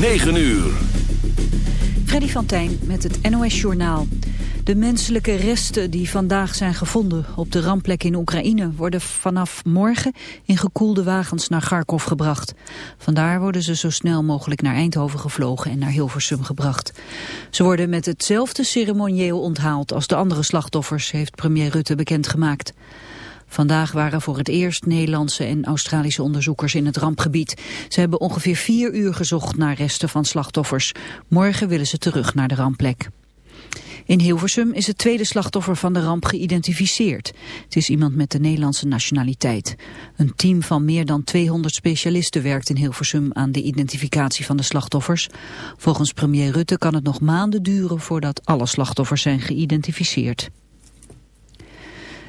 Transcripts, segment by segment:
9 uur. Freddy van Tijn met het NOS-journaal. De menselijke resten die vandaag zijn gevonden op de rampplek in Oekraïne... worden vanaf morgen in gekoelde wagens naar Kharkov gebracht. Vandaar worden ze zo snel mogelijk naar Eindhoven gevlogen en naar Hilversum gebracht. Ze worden met hetzelfde ceremonieel onthaald als de andere slachtoffers... heeft premier Rutte bekendgemaakt. Vandaag waren voor het eerst Nederlandse en Australische onderzoekers in het rampgebied. Ze hebben ongeveer vier uur gezocht naar resten van slachtoffers. Morgen willen ze terug naar de rampplek. In Hilversum is het tweede slachtoffer van de ramp geïdentificeerd. Het is iemand met de Nederlandse nationaliteit. Een team van meer dan 200 specialisten werkt in Hilversum aan de identificatie van de slachtoffers. Volgens premier Rutte kan het nog maanden duren voordat alle slachtoffers zijn geïdentificeerd.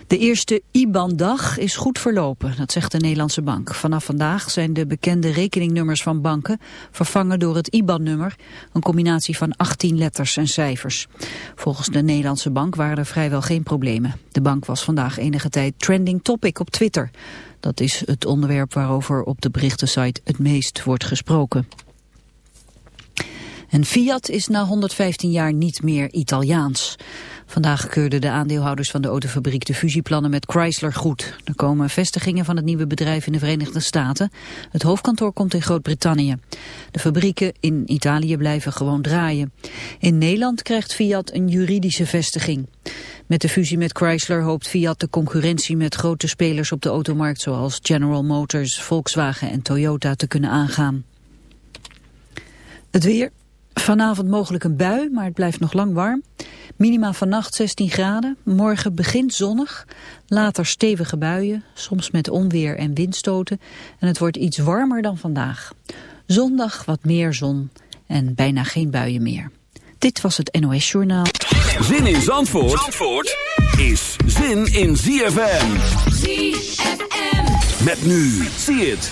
De eerste IBAN-dag is goed verlopen, dat zegt de Nederlandse Bank. Vanaf vandaag zijn de bekende rekeningnummers van banken vervangen door het IBAN-nummer, een combinatie van 18 letters en cijfers. Volgens de Nederlandse Bank waren er vrijwel geen problemen. De bank was vandaag enige tijd trending topic op Twitter. Dat is het onderwerp waarover op de berichtensite het meest wordt gesproken. En Fiat is na 115 jaar niet meer Italiaans. Vandaag keurden de aandeelhouders van de autofabriek de fusieplannen met Chrysler goed. Er komen vestigingen van het nieuwe bedrijf in de Verenigde Staten. Het hoofdkantoor komt in Groot-Brittannië. De fabrieken in Italië blijven gewoon draaien. In Nederland krijgt Fiat een juridische vestiging. Met de fusie met Chrysler hoopt Fiat de concurrentie met grote spelers op de automarkt zoals General Motors, Volkswagen en Toyota te kunnen aangaan. Het weer. Vanavond mogelijk een bui, maar het blijft nog lang warm. Minima vannacht 16 graden. Morgen begint zonnig. Later stevige buien, soms met onweer en windstoten. En het wordt iets warmer dan vandaag. Zondag wat meer zon en bijna geen buien meer. Dit was het NOS Journaal. Zin in Zandvoort, Zandvoort is zin in ZFM. ZFM. Met nu, zie het.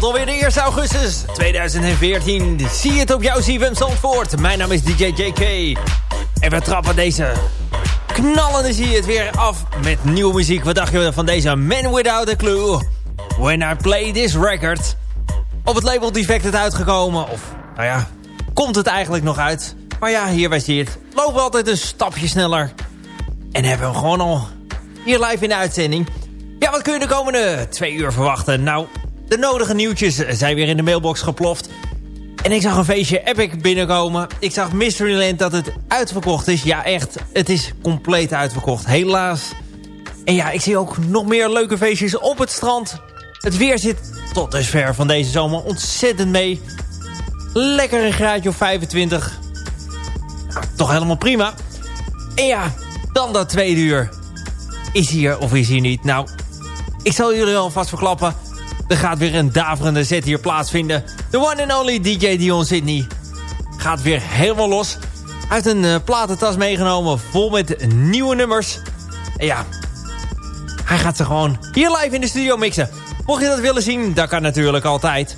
Vrijdagavond alweer de 1 augustus 2014. Zie het op jouw CFM Zandvoort. Mijn naam is DJ JK. En we trappen deze knallende zie je het weer af met nieuwe muziek. Wat dacht je van deze Man Without a Clue? When I Play This Record. Op het label Defected uitgekomen. Of, nou ja, komt het eigenlijk nog uit. Maar ja, hier bij het. Lopen we altijd een stapje sneller. En hebben we gewoon al hier live in de uitzending. Ja, wat kun je de komende twee uur verwachten? Nou, de nodige nieuwtjes zijn weer in de mailbox geploft. En ik zag een feestje Epic binnenkomen. Ik zag Mysteryland dat het uitverkocht is. Ja, echt. Het is compleet uitverkocht. Helaas. En ja, ik zie ook nog meer leuke feestjes op het strand. Het weer zit tot dusver van deze zomer ontzettend mee. Lekker een graadje of 25. Nou, toch helemaal prima. En ja, dan dat tweede uur. Is hier of is hier niet? Nou, ik zal jullie alvast verklappen. Er gaat weer een daverende set hier plaatsvinden. De one and only DJ Dion Sydney gaat weer helemaal los. Heeft een uh, platentas meegenomen vol met nieuwe nummers. En ja, hij gaat ze gewoon hier live in de studio mixen. Mocht je dat willen zien, dat kan natuurlijk altijd.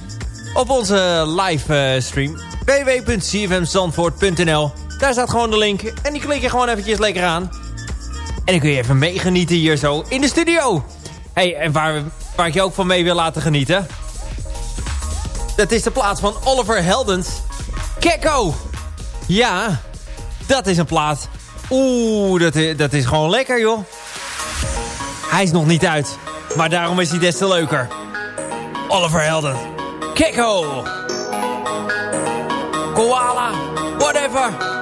Op onze live uh, stream www.cfmzandvoort.nl Daar staat gewoon de link. En die klik je gewoon eventjes lekker aan. En dan kun je even meegenieten hier zo in de studio. hey, en waar, waar ik je ook van mee wil laten genieten... Dat is de plaats van Oliver Heldens. Kekko! Ja, dat is een plaat. Oeh, dat is, dat is gewoon lekker, joh. Hij is nog niet uit. Maar daarom is hij des te leuker. Oliver Helden. Kekko! Koala! Whatever!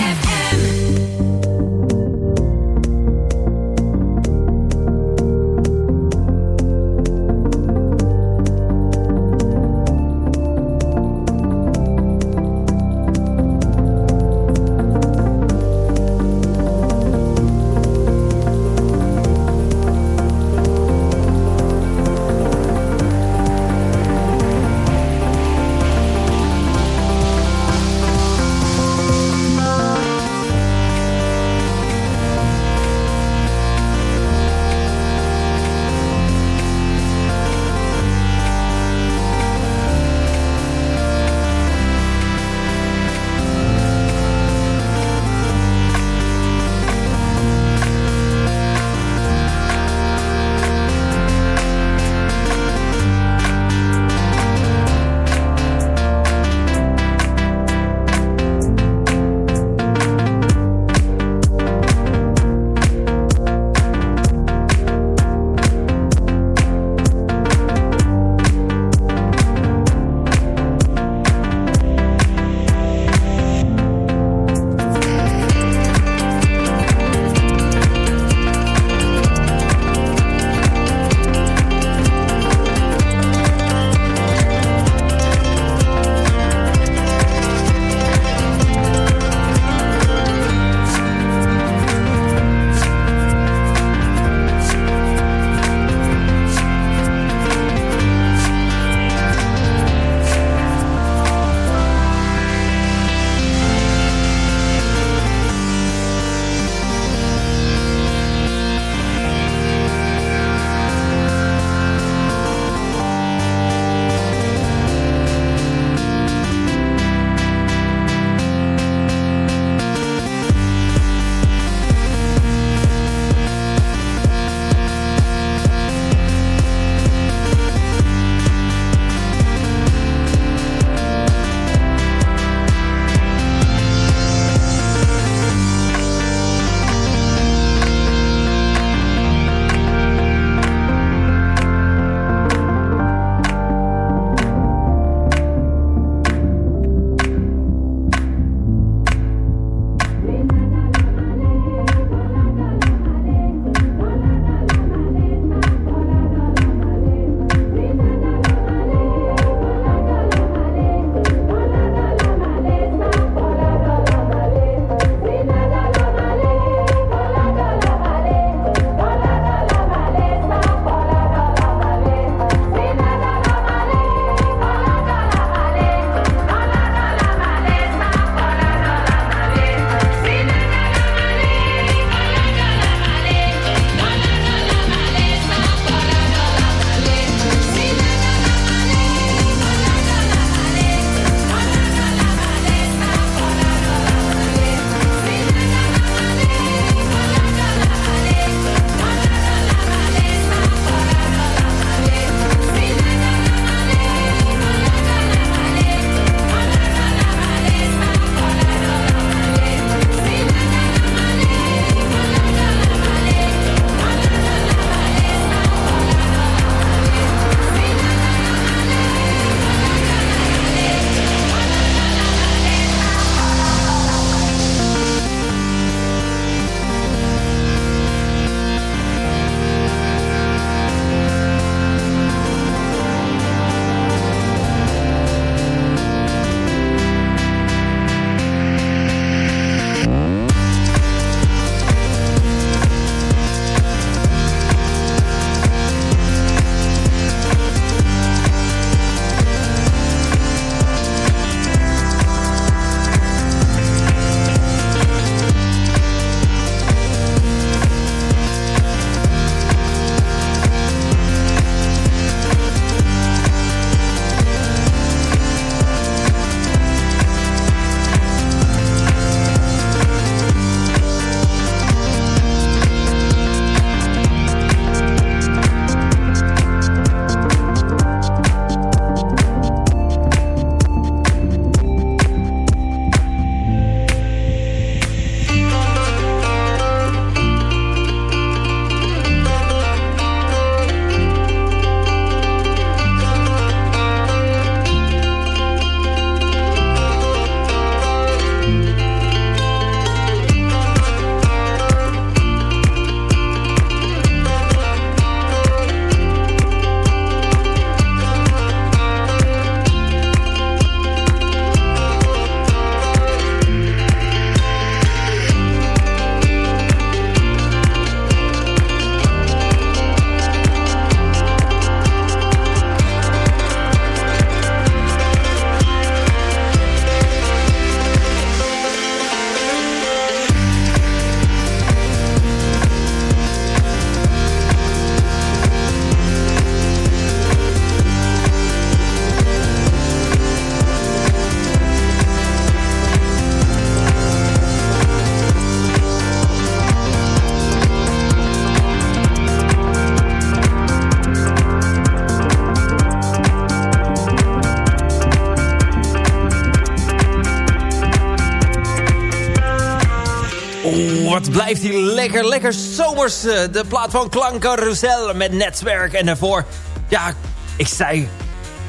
Wat blijft hij lekker, lekker zomers. eh, De plaat van Klankcarousel met Netwerk. En daarvoor, ja, ik zei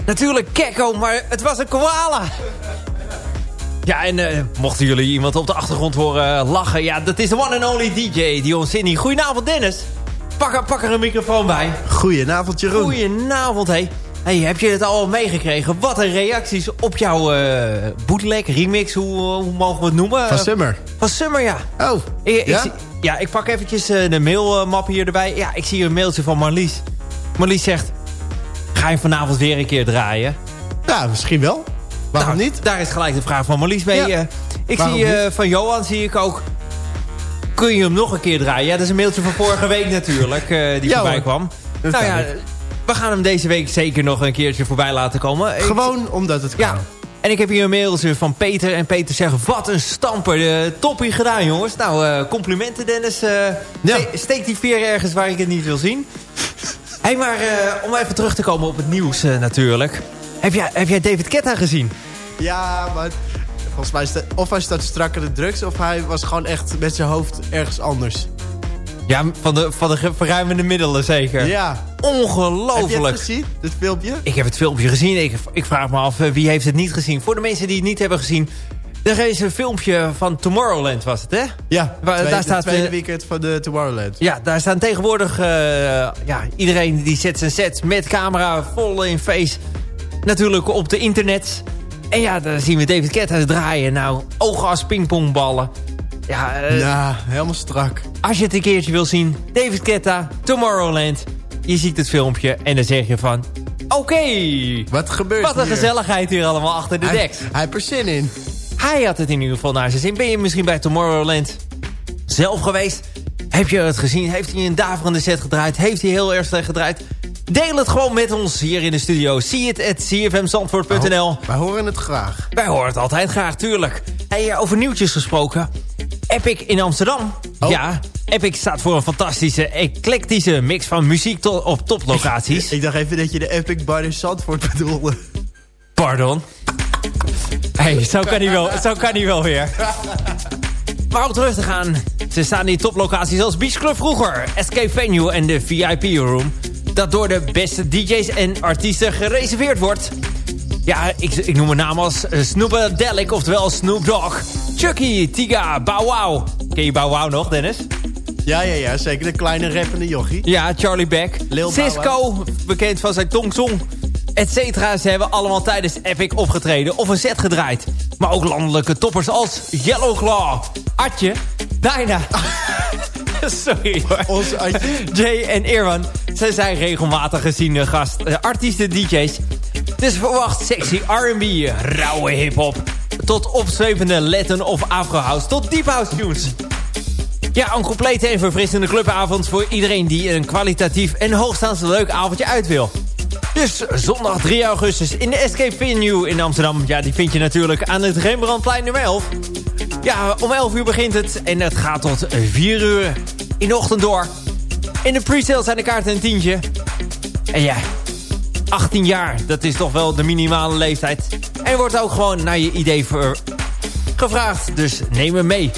natuurlijk Kekko, maar het was een koala. Ja, en eh, mochten jullie iemand op de achtergrond horen eh, lachen... ja, dat is de one and only DJ, Dion Sydney. Goedenavond, Dennis. Pak, er- pak er een microfoon bij. Goedenavond Jeroen. Goedenavond, hé. Hey, heb je het al meegekregen? Wat een reacties op jouw eh bootleg, remix, hoe, hoe mogen we het noemen? Van Summer. Van Summer, ja. Oh, Ik, ik ja? zie- ja, ik pak eventjes eh, de mailmap hier erbij. Ja, ik zie een mailtje van Marlies. Marlies zegt... Ga je vanavond weer een keer draaien? Ja, misschien wel. Waarom Nou, niet? Daar is gelijk de vraag van Marlies mee. Ja. eh. ik Waarom zie van Johan zie ik ook... Kun je hem nog een keer draaien? Ja, dat is een mailtje van vorige week natuurlijk. die Ja, voorbij hoor. kwam. Dat nou ja. We gaan hem deze week zeker nog een keertje voorbij laten komen. Gewoon omdat het kan. ja. En ik heb hier een mailtje van Peter. En Peter zegt, wat een stamper. De toppie gedaan, jongens. Nou, eh, complimenten, Dennis. Ja. ste- Steek die veer ergens waar ik het niet wil zien. hey, maar eh, om even terug te komen op het nieuws natuurlijk. Heb jij, heb jij David Ketta gezien? Ja, maar volgens mij of hij staat strak in de drugs... of hij was gewoon echt met zijn hoofd ergens anders. Ja, van de, van de verruimende middelen zeker. Ja. Heb je Ongelooflijk. het gezien, dit filmpje? Ik heb het filmpje gezien. Ik, ik vraag me af, eh, wie heeft het niet gezien? Voor de mensen die het niet hebben gezien... Er is een filmpje van Tomorrowland, was het, hè? Ja, Waar- tweede, daar staat, het tweede eh, weekend van de Tomorrowland. Ja, daar staan tegenwoordig... eh, ja, iedereen die zet zijn sets met camera vol in face... natuurlijk op de internet. En ja, daar zien we David Guetta draaien. Nou, ogen als pingpongballen. Ja, eh, Ja, helemaal strak. als je het een keertje wil zien... David Guetta, Tomorrowland. Je ziet het filmpje en dan zeg je van... Oké, Wat gebeurt wat een hier? gezelligheid hier allemaal achter de Hij, deks. hij heeft er zin in. Hij had het in ieder geval naar zijn zin. Ben je misschien bij Tomorrowland zelf geweest? Heb je het gezien? Heeft hij een daverende set gedraaid? Heeft hij heel erg slecht gedraaid? Deel het gewoon met ons hier in de studio. Zie het at cfmzandvoort.nl. Wij horen het graag. Wij horen het altijd graag, tuurlijk. Hey, eh, over nieuwtjes gesproken. Epic in Amsterdam. Oh. Ja, Epic staat voor een fantastische, eclectische mix van muziek to- op toplocaties. Ik dacht even dat je de Epic Bar in Zandvoort bedoelde. Pardon. hey, zo kan hij wel, zo kan hij wel weer. Maar om terug te gaan. Ze staan in toplocaties als Beach Club vroeger, Escape Venue en de VIP Room. Dat door de beste DJ's en artiesten gereserveerd wordt. Ja, ik, ik noem een naam als eh, Snoopdelic, oftewel Snoop Dogg. Chucky, Tiga, Bow Wow. Ken je Bow Wow nog, Dennis? Ja, ja, ja, zeker. De kleine rappende jochie. Ja, Charlie Beck. Lil Cisco, bekend van zijn Tong Song. Et cetera. Ze hebben allemaal tijdens Epic opgetreden of een set gedraaid. Maar ook landelijke toppers als Yellow Claw, Atje, Dyna. Sorry hoor. Onze Adje. Jay en Irwan. Ze zijn regelmatig geziene gast, eh, artiesten, DJ's. Dus verwacht sexy R&B, rauwe hip-hop. Tot opzwepende Latin of Afro House. Tot deep house tunes. Ja, een complete en verfrissende clubavond voor iedereen die een kwalitatief en hoogstaans leuk avondje uit wil. Dus zondag 3 augustus in de Escape Venue in Amsterdam. Ja, die vind je natuurlijk aan het Rembrandtplein nummer 11. Ja, om 11 uur begint het en het gaat tot 4 uur in de ochtend door. In de pre-sale zijn de kaarten een tientje. En ja, 18 jaar, dat is toch wel de minimale leeftijd. En wordt ook gewoon naar je idee voor gevraagd, dus neem hem mee.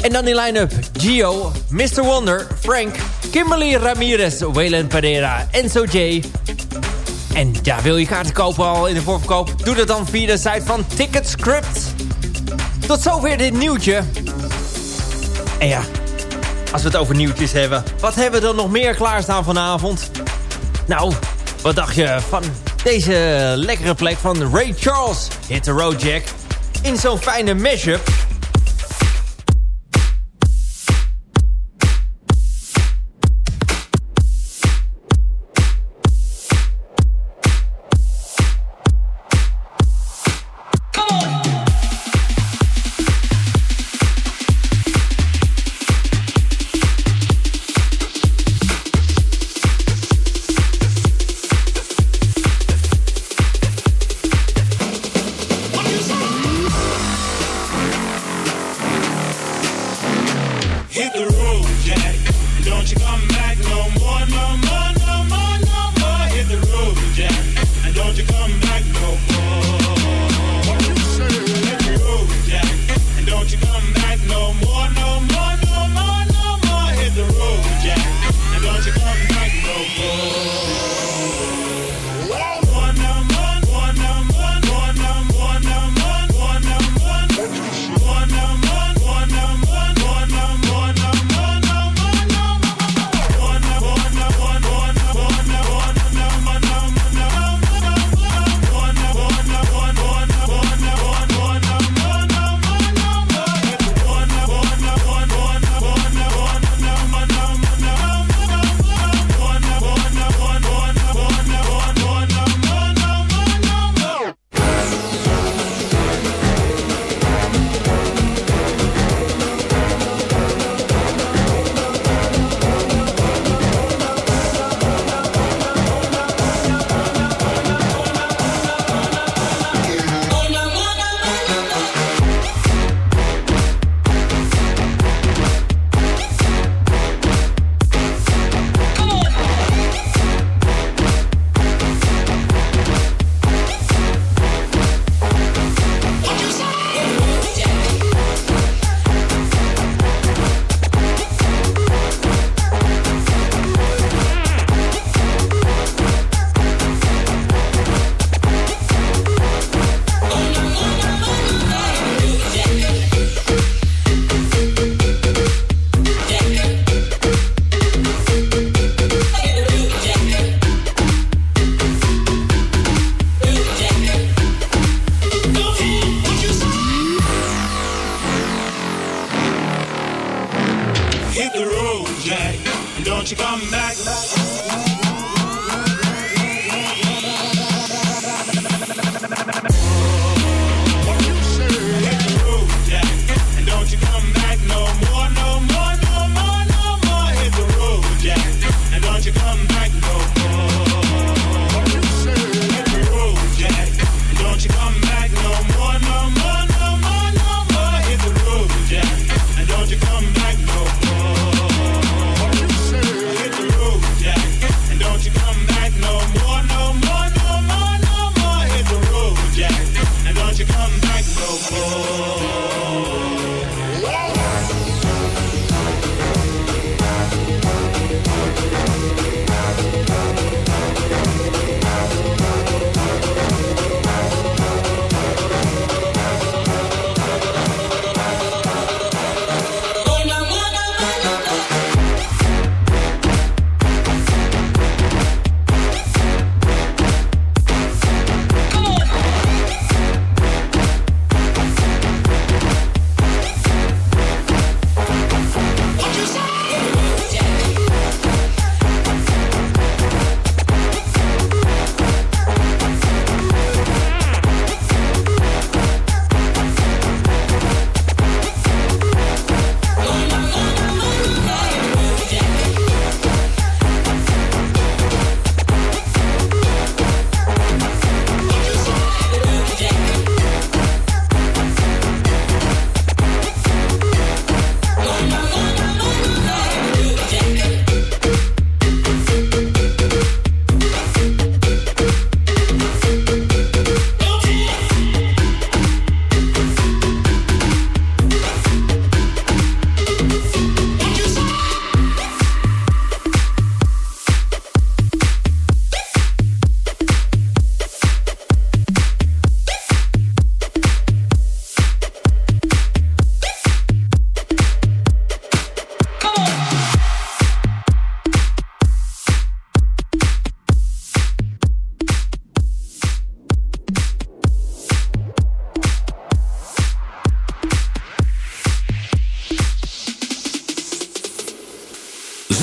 En dan die line-up. Gio, Mr. Wonder, Frank, Kimberly Ramirez, Waylon Pereira, Enzo J. En ja, wil je kaarten kopen al in de voorverkoop? Doe dat dan via de site van Ticketscript. Tot zover dit nieuwtje. En ja, als we het over nieuwtjes hebben. Wat hebben we dan nog meer klaarstaan vanavond? Nou, wat dacht je van deze lekkere plek van Ray Charles? Hit the road, Jack. In zo'n fijne mashup.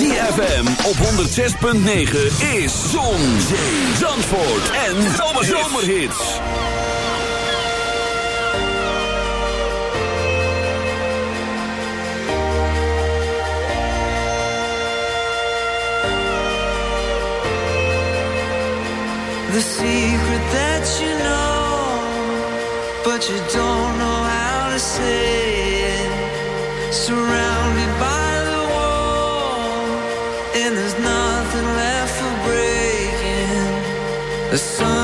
ZFM op 106.9 is Zon, Zee, Zandvoort en Zomerhits. The secret that you know, but you don't know how to say it. Surrounded by The sun.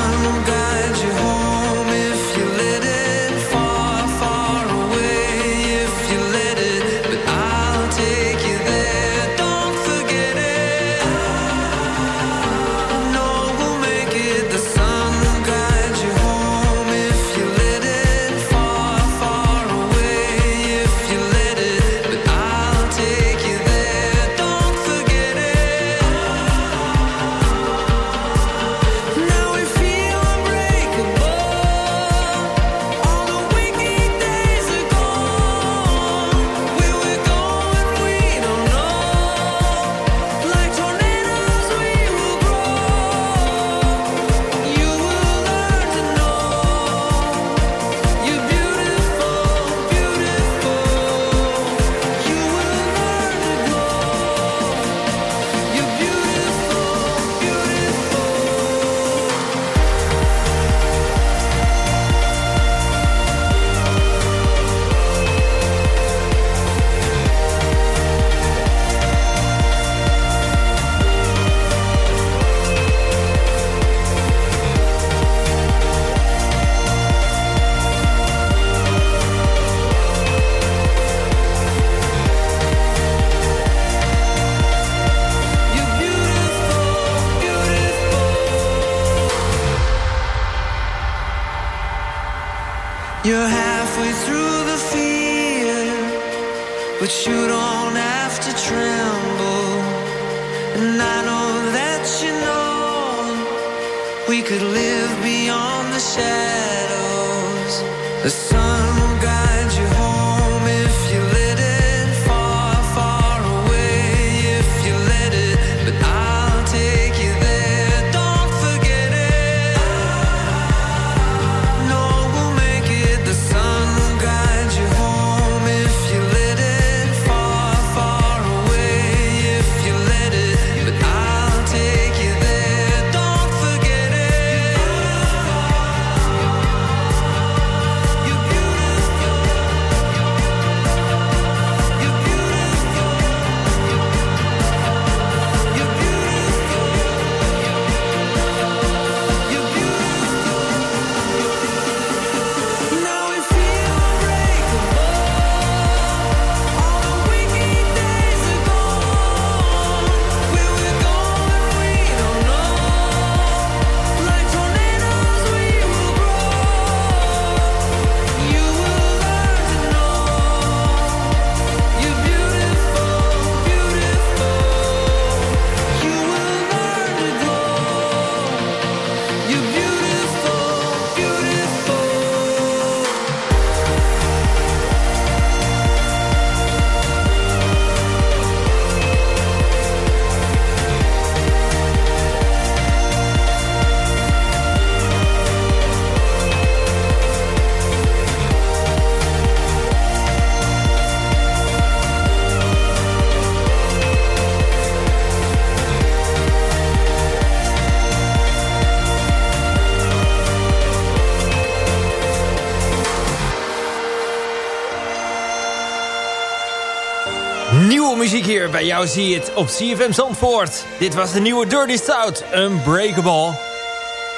Jou zie je het op CFM Zandvoort. Dit was de nieuwe Dirty Stout, Unbreakable.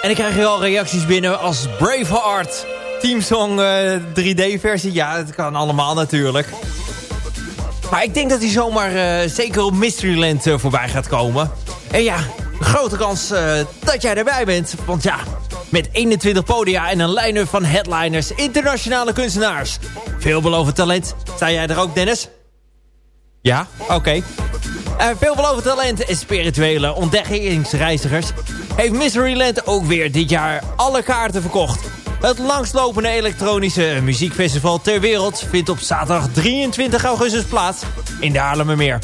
En ik krijg hier al reacties binnen als Braveheart. Teamsong eh 3D-versie. Ja, het kan allemaal natuurlijk. Maar ik denk dat hij zomaar eh, zeker op Mysteryland eh, voorbij gaat komen. En ja, grote kans dat jij erbij bent. Want ja, met 21 podia en een line-up van headliners, internationale kunstenaars. Veelbelovend talent. Sta jij er ook, Dennis? Ja, oké. Eh, veelbelovend talent en spirituele ontdekkingsreizigers... heeft Mysteryland ook weer dit jaar alle kaarten verkocht. Het langslopende elektronische muziekfestival ter wereld... vindt op zaterdag 23 augustus plaats in de Haarlemmermeer.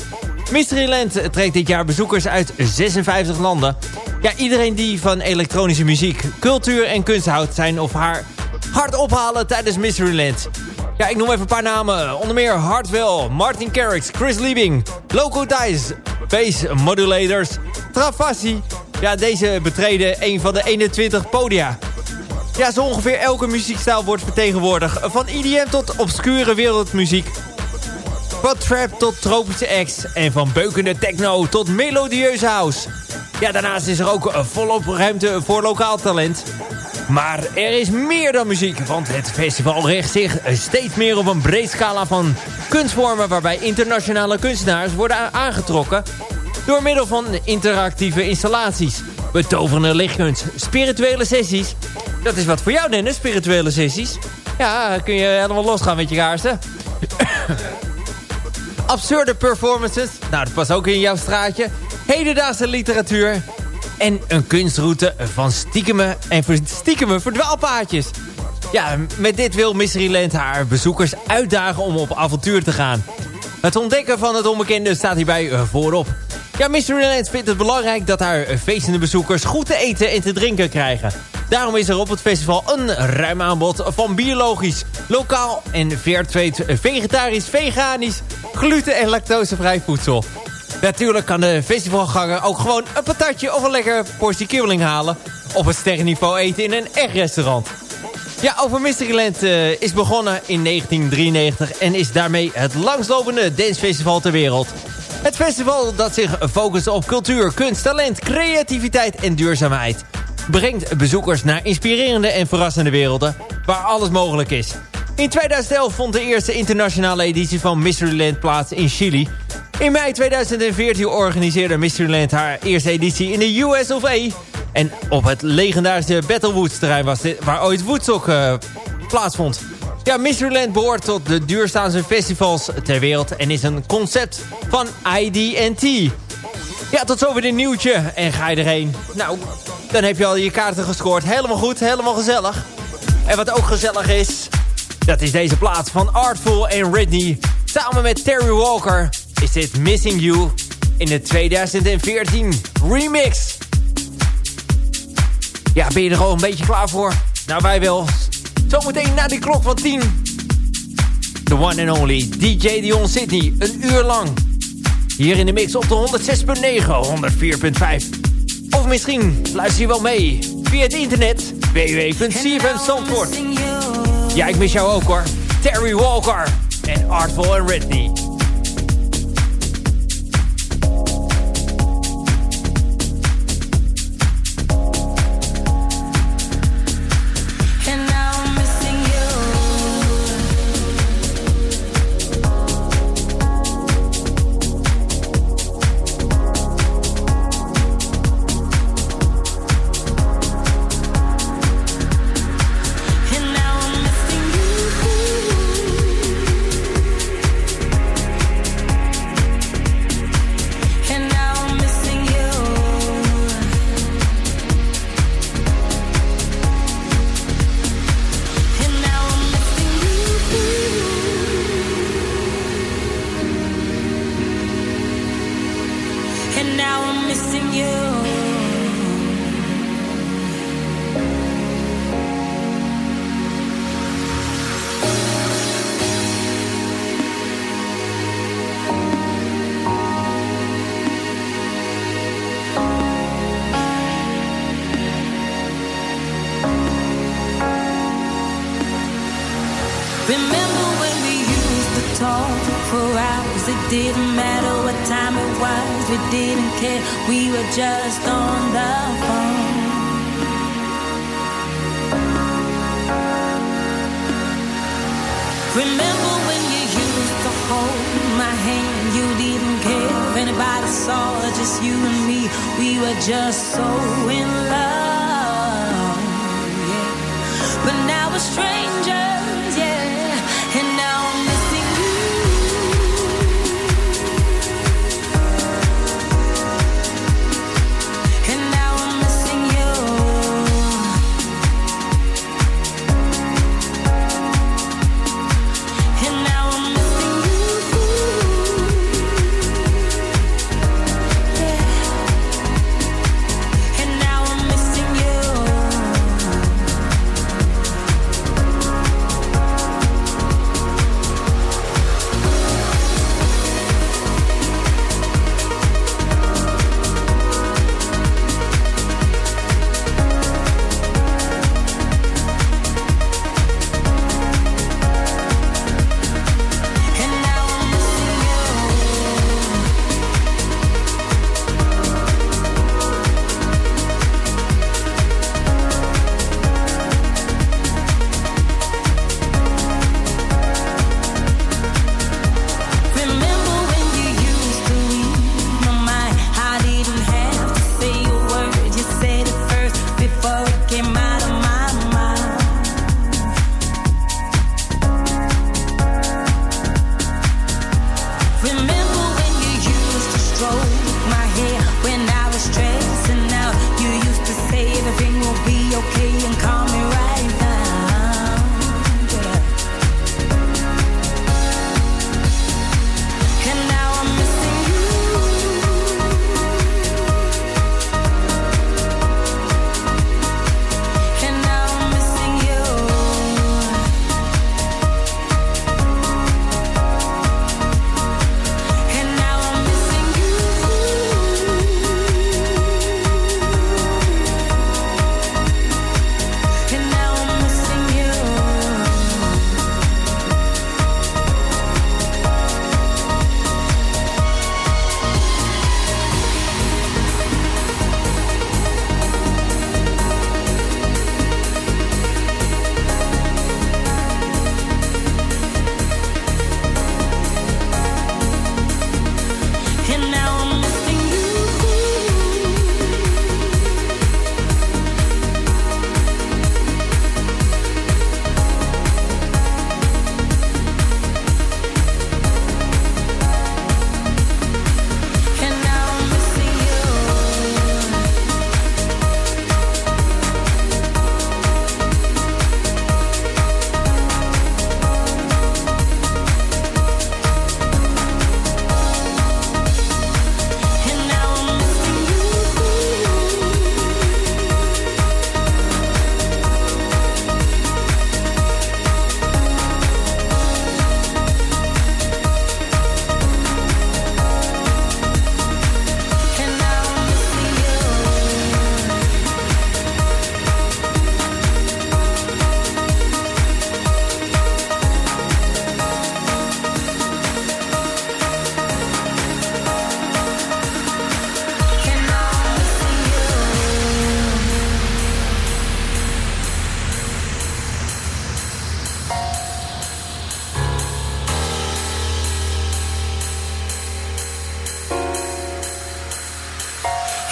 Mysteryland trekt dit jaar bezoekers uit 56 landen. Ja, iedereen die van elektronische muziek, cultuur en kunst houdt... zijn of haar hard ophalen tijdens Mysteryland. Ja, ik noem even een paar namen. Onder meer Hartwell, Martin Garrix, Chris Liebing, Loco Dice, Bass Modulators, Travassi. Ja, deze betreden een van de 21 podia. Ja, zo ongeveer elke muziekstijl wordt vertegenwoordigd. Van EDM tot obscure wereldmuziek. Van trap tot tropische acts. En van beukende techno tot melodieuze house. Ja, daarnaast is er ook eh, volop ruimte voor lokaal talent. Maar er is meer dan muziek, want het festival richt zich steeds meer op een breed scala van kunstvormen... waarbij internationale kunstenaars worden aangetrokken... door middel van interactieve installaties, betoverende lichtkunst, spirituele sessies... Dat is wat voor jou, Dennis, spirituele sessies. Ja, kun je helemaal losgaan met je kaarsen. Absurde performances, nou dat past ook in jouw straatje. Hedendaagse literatuur. En een kunstroute van stiekeme en stiekeme verdwaalpaadjes. Ja, met dit wil Mysteryland haar bezoekers uitdagen om op avontuur te gaan. Het ontdekken van het onbekende staat hierbij eh, voorop. Ja, Mysteryland vindt het belangrijk dat haar feestende bezoekers goed te eten en te drinken krijgen. Daarom is er op het festival een ruim aanbod van biologisch, lokaal en fairtrade, vegetarisch, veganisch, gluten- en lactosevrij voedsel. Natuurlijk kan de festivalganger ook gewoon een patatje of een lekker portie kibbeling halen... op het sterrenniveau eten in een echt restaurant. Ja, over Mysteryland uh, is begonnen in 1993 en is daarmee het langslopende dancefestival ter wereld. Het festival dat zich focust op cultuur, kunst, talent, creativiteit en duurzaamheid... brengt bezoekers naar inspirerende en verrassende werelden waar alles mogelijk is. In 2011 vond de eerste internationale editie van Mysteryland plaats in Chili... In mei 2014 organiseerde Mysteryland haar eerste editie in de US of A. En op het legendarische Battlewoods terrein was dit, waar ooit Woodstock uh, plaatsvond. Ja, Mysteryland behoort tot de duurstaanse festivals ter wereld en is een concept van ID&T. Ja, tot zover dit nieuwtje. En ga je erheen? Nou, dan heb je al je kaarten gescoord. Helemaal goed, helemaal gezellig. En wat ook gezellig is, dat is deze plaats van Artful en Ridney. Samen met Terry Walker is dit Missing You in de 2014 remix. Ja, ben je er al een beetje klaar voor? Nou, wij wel. Zometeen na die klok van 10. The one and only DJ Dion Sydney, een uur lang. Hier in de mix op de 106.9, 104.5. Of misschien luister je wel mee via het internet. www.cfmstandvoort. Ja, ik mis jou ook hoor. Terry Walker en Artful en Ridney. Remember when you used to hold my hand? You didn't care if anybody saw, just you and me. We were just so in love. Yeah. But now we're strangers.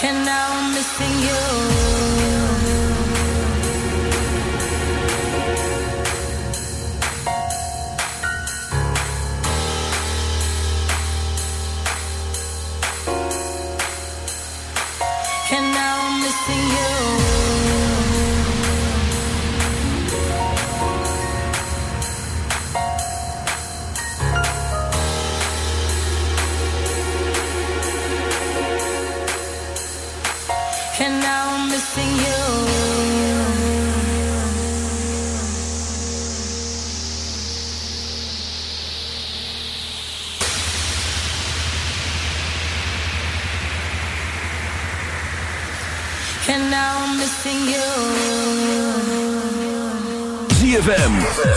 and now I'm missing you.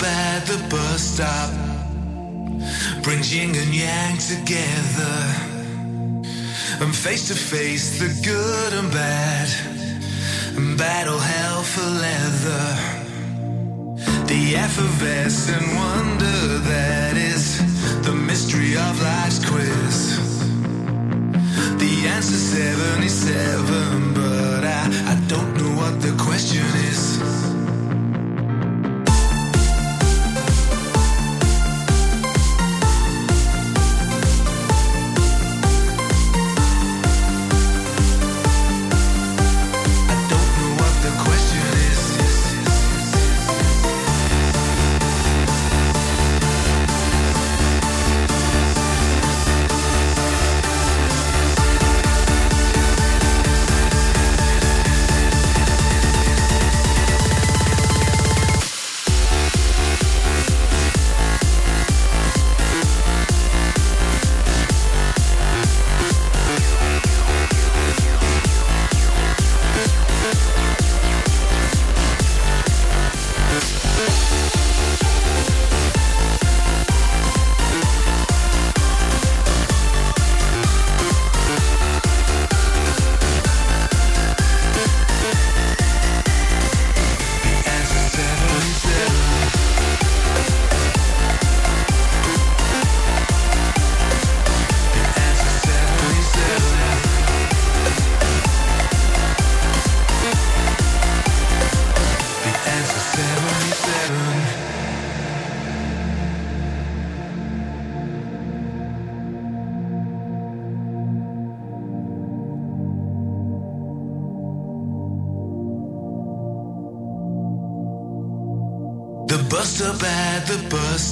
Stop at the bus stop brings yin and yang together. And face to face, the good and bad, and battle hell for leather. The effervescent wonder that is the mystery of life's quiz. The answer's 77, but I, I don't know what the question is.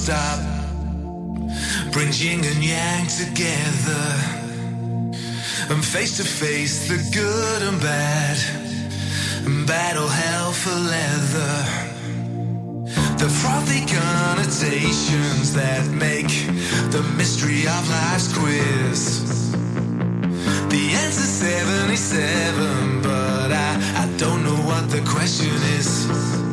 Stop brings yin and yang together. And face to face, the good and bad, and battle hell for leather. The frothy connotations that make the mystery of life's quiz. The answer's 77, but I, I don't know what the question is.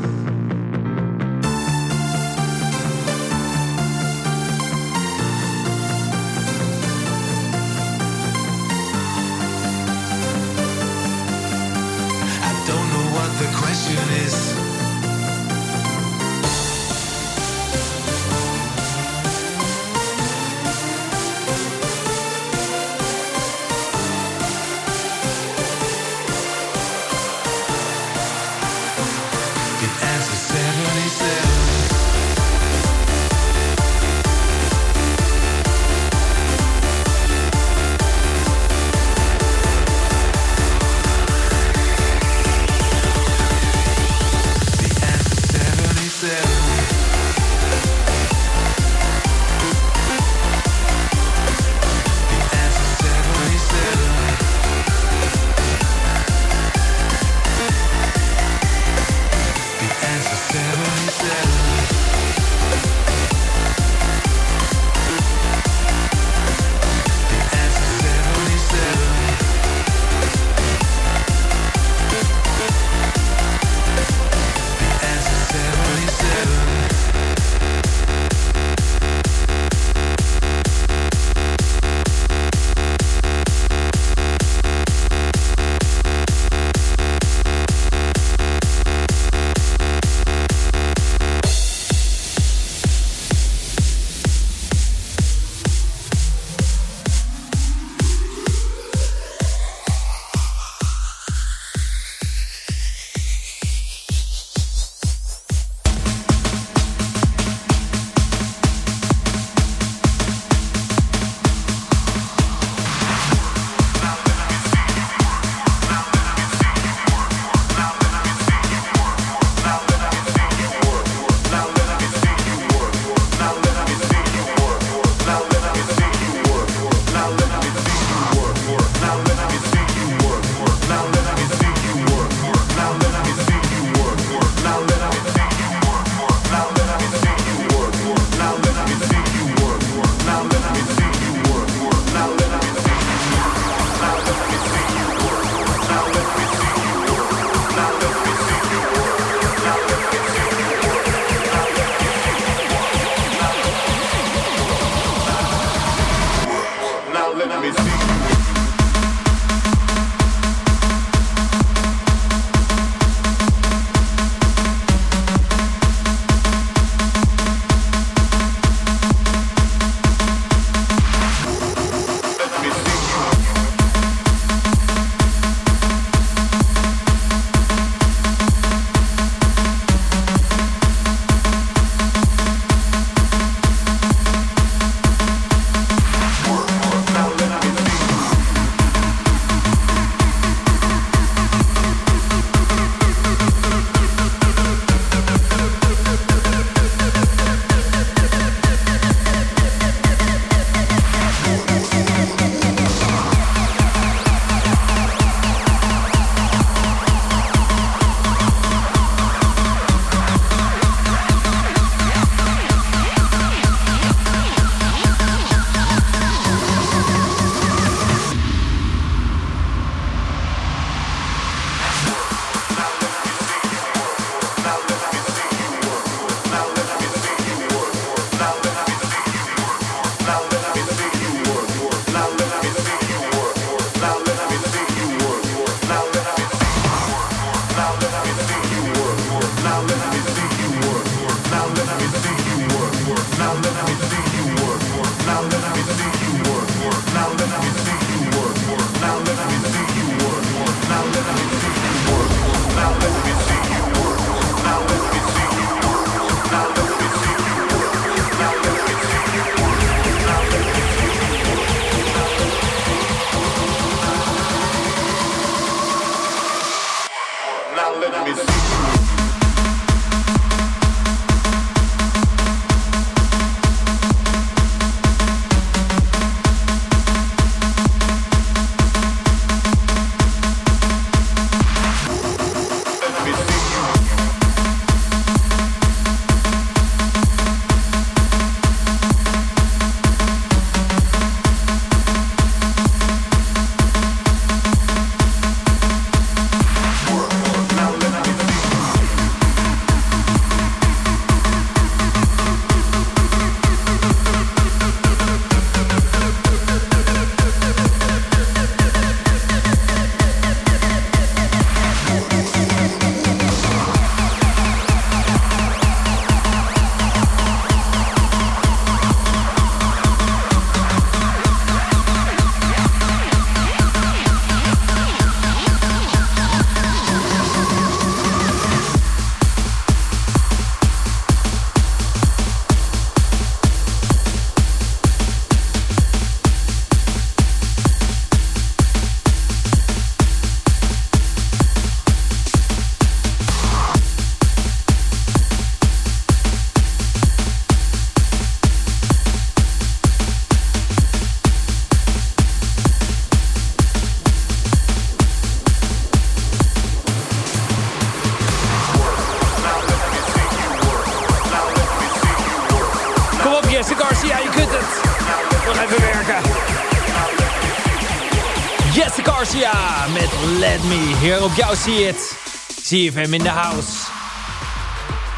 Zie het. CFM in the house.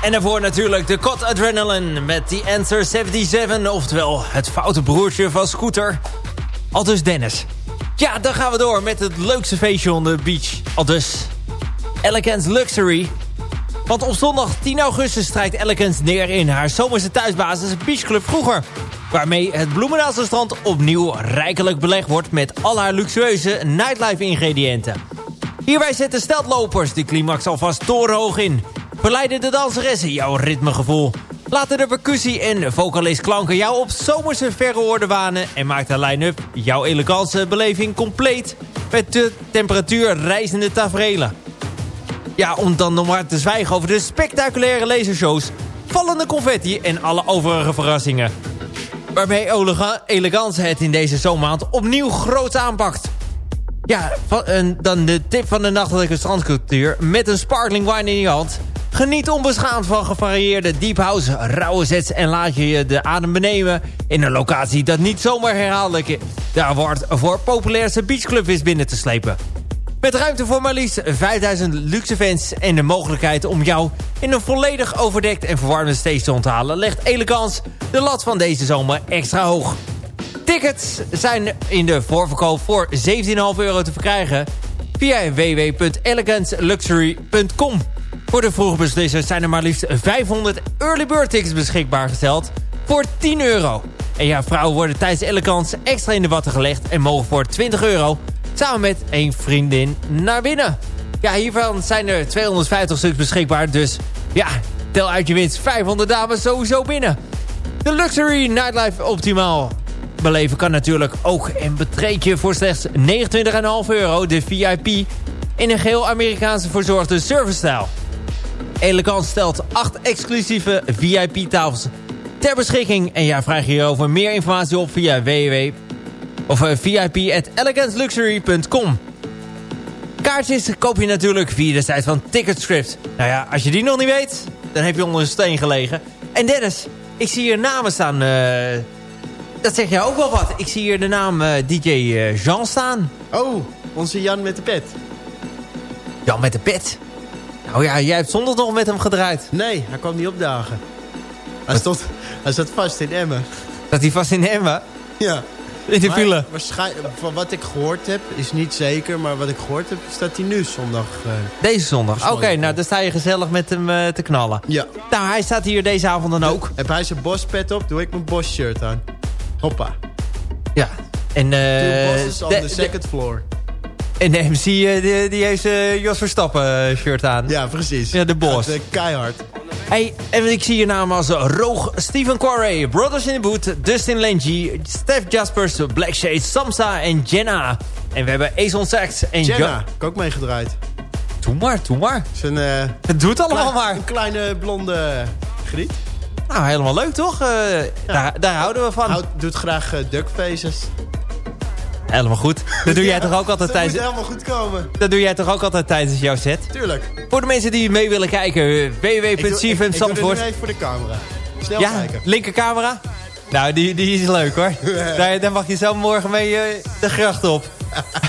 En daarvoor natuurlijk de Cot Adrenaline met The Answer 77. Oftewel het foute broertje van Scooter. Al dus Dennis. Ja, dan gaan we door met het leukste feestje on the beach. Al dus Elegance Luxury. Want op zondag 10 augustus strijkt Elegance neer in haar zomerse thuisbasis Beachclub Vroeger. Waarmee het Bloemendaalse strand opnieuw rijkelijk belegd wordt met al haar luxueuze nightlife ingrediënten. Hierbij zetten steltlopers de climax alvast torenhoog in. Verleiden de danseressen jouw ritmegevoel. Laten de percussie en vocalist klanken jou op zomerse verre oorden wanen... en maakt de line-up jouw elegante beleving compleet... met de temperatuur reizende taferelen. Ja, om dan nog maar te zwijgen over de spectaculaire lasershows... vallende confetti en alle overige verrassingen. Waarmee Elega- Elegance het in deze zomermaand opnieuw groot aanpakt. Ja, en dan de tip van de nachtelijke strandcultuur... met een sparkling wine in je hand... Geniet onbeschaamd van gevarieerde deep house, rauwe sets... en laat je je de adem benemen in een locatie dat niet zomaar herhaaldelijk de award voor populairste beachclub is binnen te slepen. Met ruimte voor maar liefst 5000 luxe fans en de mogelijkheid om jou in een volledig overdekt en verwarmde stage te onthalen... legt Elegance de lat van deze zomer extra hoog. Tickets zijn in de voorverkoop voor 17,5 euro te verkrijgen via www.eleganceluxury.com. Voor de vroege beslissers zijn er maar liefst 500 early bird tickets beschikbaar gesteld voor 10 euro. En ja, vrouwen worden tijdens Elegance extra in de watten gelegd en mogen voor 20 euro samen met één vriendin naar binnen. Ja, hiervan zijn er 250 stuks beschikbaar, dus ja, tel uit je winst 500 dames sowieso binnen. De Luxury Nightlife optimaal beleven kan natuurlijk ook en betreed je voor slechts 29,5 euro de VIP in een geheel Amerikaanse verzorgde servicestijl. Elegant stelt 8 exclusieve VIP-tafels ter beschikking. En ja, vraag hierover meer informatie op via www of uh, vip.eleganceluxury.com. Kaartjes koop je natuurlijk via de site van Ticketscript. Nou ja, als je die nog niet weet, dan heb je onder een steen gelegen. En Dennis, ik zie hier namen staan. eh, dat zeg jij ook wel wat. Ik zie hier de naam eh, DJ eh, Jean staan. Oh, onze Jan met de pet. Jan met de pet. Nou ja, jij hebt zondag nog met hem gedraaid. Nee, hij kwam niet opdagen. Hij, stond, hij zat vast in Emmen. Dat hij vast in Emmen, Ja. in de file. van wat ik gehoord heb, is niet zeker, maar wat ik gehoord heb, staat hij nu zondag. eh, Deze zondag. Oké, nou dan sta je gezellig met hem te knallen. ja. Nou, hij staat hier deze avond dan ook. Heb hij zijn bospet op, doe ik mijn bos shirt aan. Hoppa. Ja. En, eh, Two bosses on de- the de- second floor. en de MC eh, die, die heeft zijn Jos Verstappen eh, shirt aan. Ja, precies. Ja, de boss. Eh, keihard. Hey, en ik zie hier namen als Roog, Stephen Quarry, Brothers in the Boot, Dustin Lengi, Steph Jaspers, Black Shade, Samsa en Jenna. En we hebben Ace on Sax en Jenna, ik ook meegedraaid. Doe maar, doe maar. Zijn, eh, Het doet allemaal maar. Een kleine blonde griet. Nou, helemaal leuk toch? Eh, daar, daar houden we van. Doet graag eh, duckfaces. Helemaal goed. Dat doe jij toch ook altijd Dat moet tijdens... helemaal goed komen. Dat doe jij toch ook altijd tijdens jouw set? Tuurlijk. Voor de mensen die mee willen kijken, Ik doe, ik, ik, ik voor de camera. Snel Ja, kijken. linkercamera. Nou, die, die is leuk hoor. Daar, daar mag je zo morgen mee eh, de gracht op.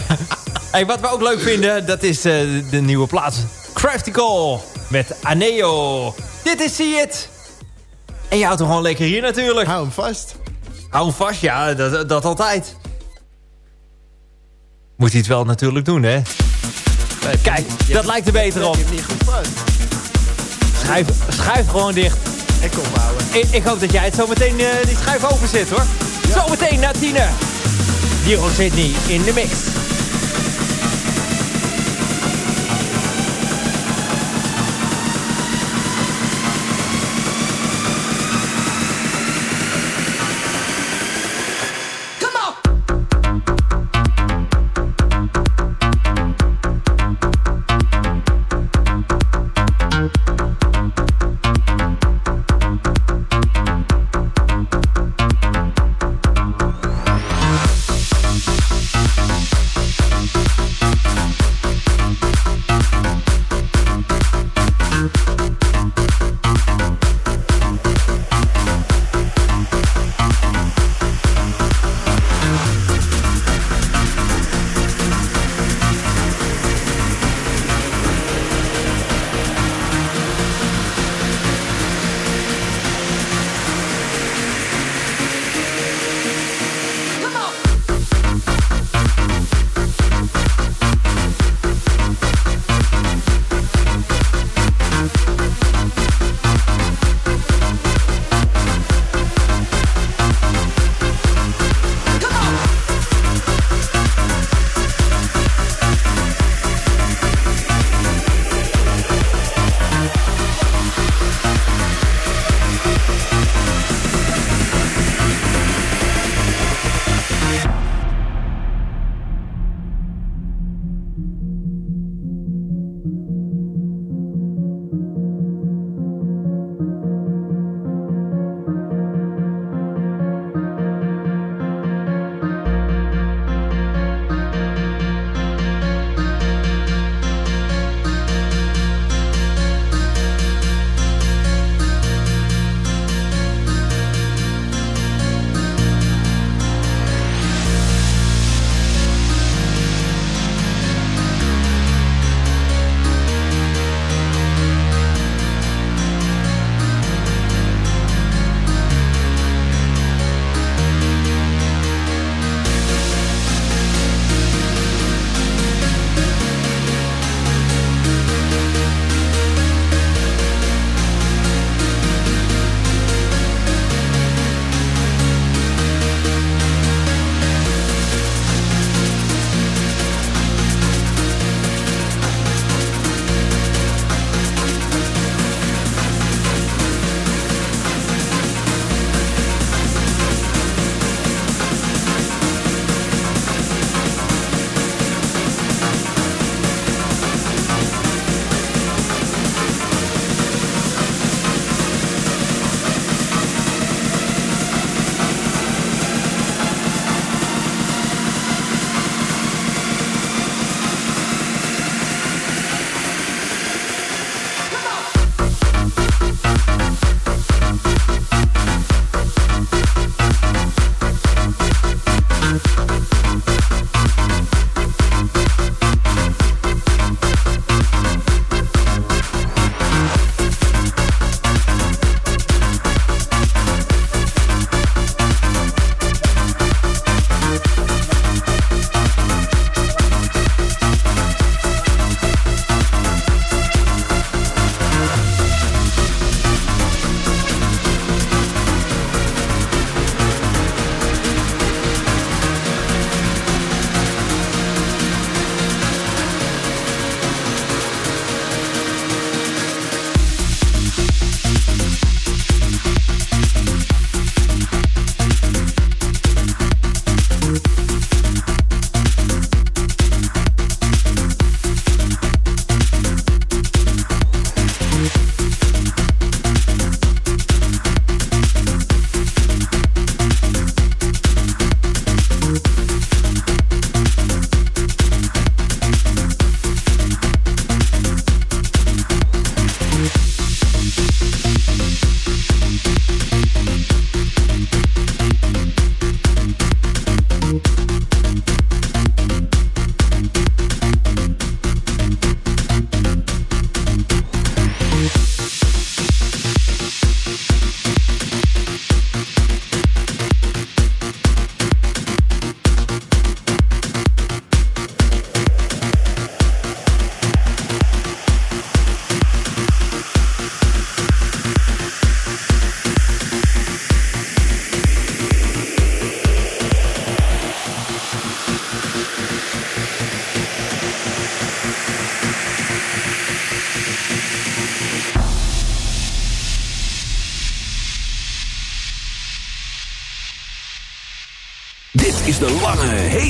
hey, wat we ook leuk vinden, dat is eh, de nieuwe plaats. Crafty Call met Aneo. Dit is See It. En je houdt hem gewoon lekker hier natuurlijk. Hou hem vast. Hou hem vast, ja, dat, dat altijd. Moet hij het wel natuurlijk doen, hè? Kijk, dat lijkt er beter op. Niet. Schuif, schuif gewoon dicht. Ik kom houden. Ik, ik hoop dat jij het zo meteen eh, die schuif overzet, hoor. Zo meteen na tienen. Diro Sydney in de mix.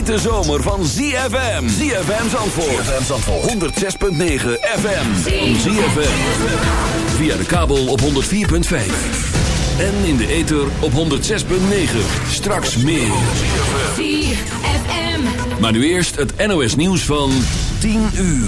Hete zomer van ZFM. ZFM Zandvoort. ZFM Zandvoort. 106.9 FM. ZFM. Via de kabel op 104.5. En in de ether op 106.9. Straks meer. ZFM. Maar nu eerst het NOS nieuws van 10 uur.